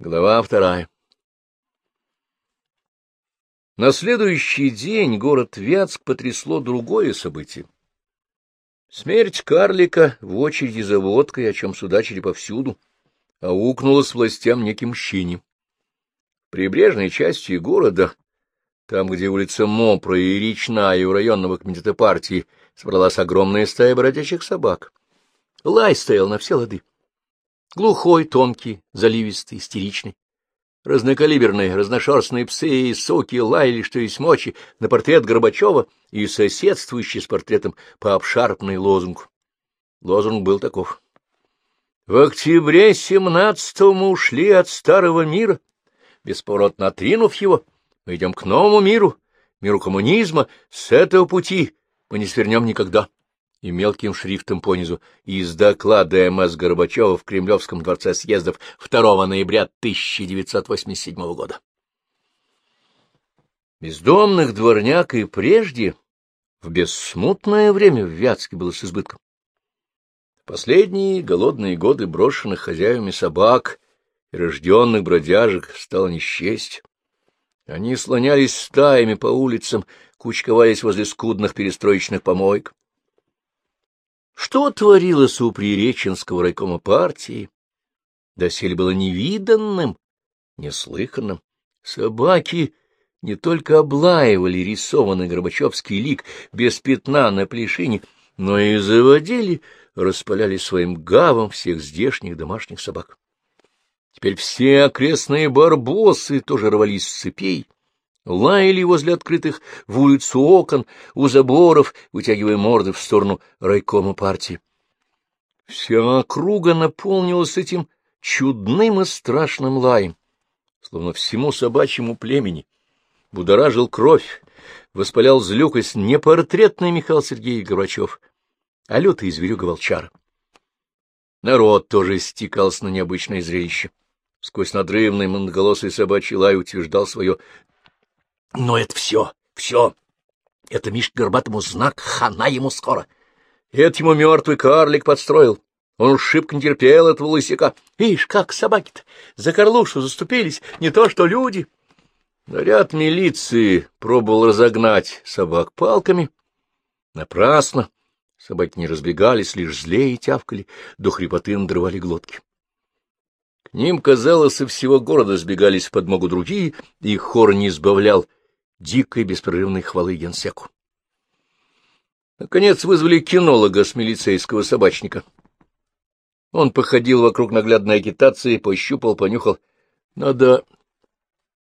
Глава вторая На следующий день город Вятск потрясло другое событие. Смерть карлика в очереди за водкой, о чем судачили повсюду, аукнулась властям неким щинем. В прибрежной части города, там, где улица Мопра и Речная у районного комитета партии, собралась огромная стая бродячих собак. Лай стоял на все лады. Глухой, тонкий, заливистый, истеричный. Разнокалиберные, разношерстные псы и суки лаяли, что есть мочи, на портрет Горбачева и соседствующий с портретом по обшарпанной лозунгу. Лозунг был таков. В октябре семнадцатого мы ушли от старого мира, бесповоротно отринув его, мы идем к новому миру, миру коммунизма, с этого пути мы не свернем никогда и мелким шрифтом понизу из доклада МС Горбачева в Кремлевском дворце съездов 2 ноября 1987 года. Бездомных дворняк и прежде в бессмутное время в Вятске было с избытком. Последние голодные годы брошенных хозяевами собак и рожденных бродяжек стало не. Они слонялись стаями по улицам, кучковались возле скудных перестроечных помоек. Что творилось у Приреченского райкома партии? Доселе было невиданным, неслыханным. Собаки не только облаивали рисованный Горбачевский лик без пятна на плешине, но и заводили, распаляли своим гавом всех здешних домашних собак. Теперь все окрестные барбосы тоже рвались с цепей, лаяли возле открытых в улицу окон, у заборов, вытягивая морды в сторону райкома партии. Вся округа наполнилась этим чудным и страшным лаем, словно всему собачьему племени. Будоражил кровь, воспалял злюкость не портретный Михаил Сергеевич Горбачев, а лютый зверюга-волчара. Народ тоже стекался на необычное зрелище. Сквозь надрывный монголосый собачий лай утверждал свое но это все, все. Это Мишка Горбатому знак, хана ему скоро. Это ему мертвый карлик подстроил. Он шибко не терпел этого лысяка. Видишь, как собаки-то за Карлушу заступились, не то что люди. Наряд милиции пробовал разогнать собак палками. Напрасно. Собаки не разбегались, лишь злее тявкали, до хрипоты надрывали глотки. К ним, казалось, и всего города сбегались в подмогу другие, и хор не избавлял дикой беспрерывной хвалы генсеку. Наконец вызвали кинолога с милицейского собачника. Он походил вокруг наглядной агитации, пощупал, понюхал. — Надо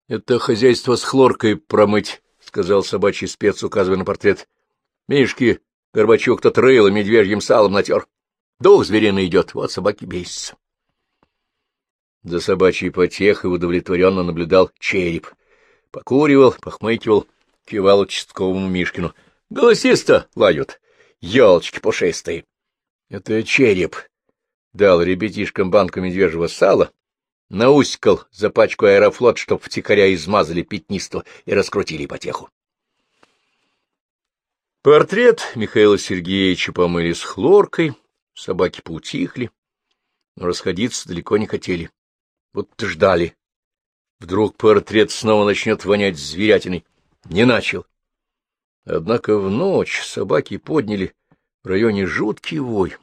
это хозяйство с хлоркой промыть, — сказал собачий спец, указывая на портрет. — Мишки Горбачук тот рыло медвежьим салом натер. Дух звериный идет, вот собаки бесятся. За собачьей потехой удовлетворенно наблюдал череп покуривал, похмыкивал, кивал участковому Мишкину. — Голосисто лают, елочки пушистые. — Это череп. Дал ребятишкам банку медвежьего сала, науськал за пачку аэрофлот, чтоб втихаря измазали пятнисто и раскрутили потеху. Портрет Михаила Сергеевича помыли с хлоркой, собаки поутихли, но расходиться далеко не хотели. Вот ждали, Вдруг портрет снова начнет вонять зверятиной. Не начал. Однако в ночь собаки подняли в районе жуткий вой.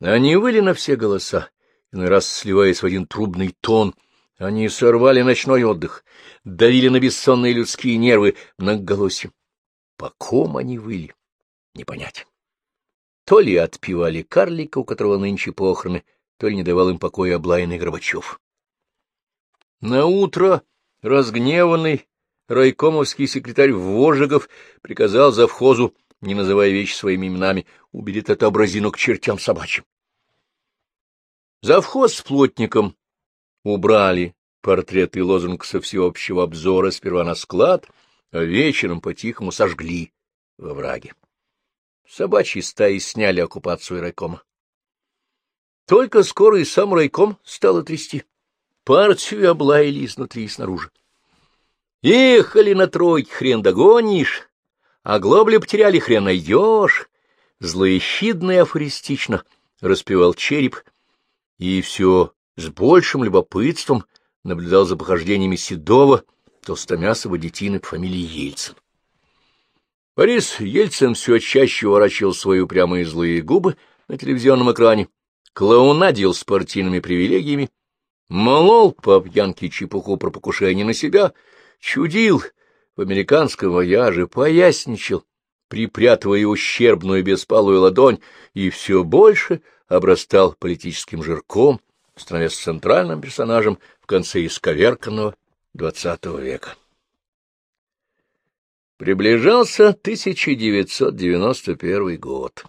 Они выли на все голоса, иной раз сливаясь в один трубный тон. Они сорвали ночной отдых, давили на бессонные людские нервы многоголосием. По ком они выли, не понять. То ли отпевали карлика, у которого нынче похороны, то ли не давал им покоя облаянный Горбачев. На утро разгневанный райкомовский секретарь Вожегов приказал завхозу, не называя вещи своими именами, уберет эту образину к чертям собачьим. Завхоз с плотником убрали портрет и лозунг со всеобщего обзора сперва на склад, а вечером по-тихому сожгли во враге. Собачьи стаи сняли оккупацию райкома. Только скоро и сам райком стало трясти. Партию облаяли изнутри и снаружи. Ехали на тройке, хрен догонишь, а глобли потеряли, хрен найдешь. Злоехидно и афористично распевал череп, и все с большим любопытством наблюдал за похождениями седого, толстомясого детины по фамилии Ельцин. Борис Ельцин все чаще уворачивал свои упрямые злые губы на телевизионном экране, клоунадил спортивными привилегиями, молол по пьянке чепуху про покушение на себя, чудил в американском вояже, поясничал, припрятывая ущербную беспалую ладонь, и все больше обрастал политическим жирком, становясь центральным персонажем в конце исковерканного XX века. Приближался 1991 год.